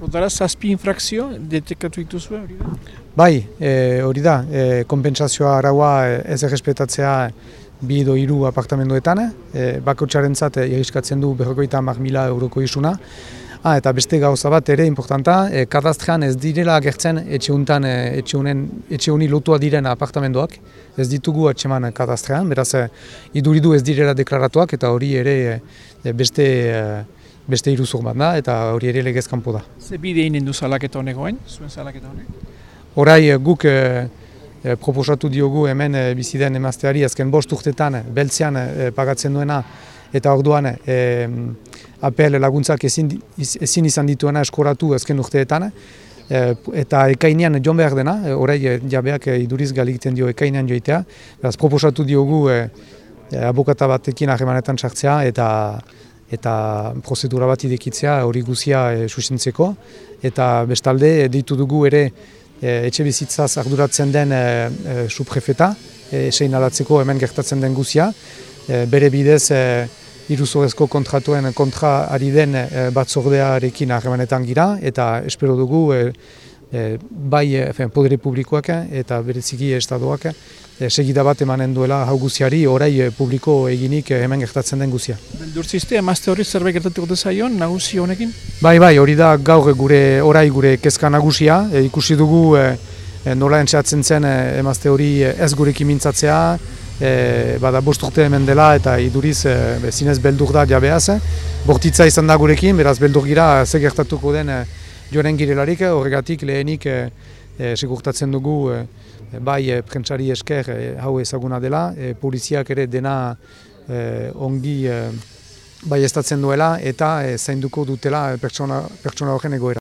Odara, zazpi infrakzio detekatu dituzue hori da? Bai, e, hori da, e, kompensazioa araua e, ez errespetatzea bi edo hiru apartamenduetan, e, bakotxaren zat iriskatzen du berrokoita mar mila euroko isuna. Ah, eta beste gauza bat ere importanta, e, kadastrean ez direla agertzen etxe untan, e, etxe, unen, etxe uni lotua diren apartamendoak, ez ditugu atxeman kadastrean, beraz e, iduridu ez direla deklaratuak eta hori ere e, beste, e, beste iruzur bat da eta hori ere legez kanpo da. Ze bide inen du salaketa honekoen, zuen salaketa honek? Horai e, guk e, proposatu diogu hemen e, biziden emazteari azken bost urtetan beltzean e, pagatzen duena eta orduan e, APL laguntzak ezin, ezin izan dituena eskoratu azken urteetan. Eta ekainean joan behar dena, orai jabeak iduriz galikten dio ekainean joitea. Beraz, proposatu diogu e, abokata batekin harremanetan sartzea eta eta prozedura bat idekitzea hori guzia e, sustentzeko. Eta bestalde, ditu dugu ere e, etxe bizitzaz arduratzen den e, e, suprefeta, e, esein alatzeko hemen gertatzen den guzia. E, bere bidez, e, iruzorezko kontratuen kontra ari den e, batzordearekin harremanetan gira eta espero dugu e, e, bai e, podere publikoak eta bereziki estadoak e, segida bat emanen duela hau guziari orai publiko eginik hemen gertatzen den guzia. Beldurzizte, emazte hori zerbait gertatuko zaion nagusi honekin? Bai, bai, hori da gaur gure orai gure kezka nagusia, e, ikusi dugu e, nola entxeatzen zen emazte hori ez gurekin mintzatzea, e, bada bost urte hemen dela eta iduriz e, zinez beldur da jabeaz. Bortitza izan da gurekin, beraz beldur gira ze gertatuko den e, joren girelarik, horregatik lehenik e, e, segurtatzen dugu e, bai e, prentsari esker e, hau ezaguna dela, e, poliziak ere dena e, ongi e, bai estatzen duela eta e, zainduko dutela pertsona, pertsona horren egoera.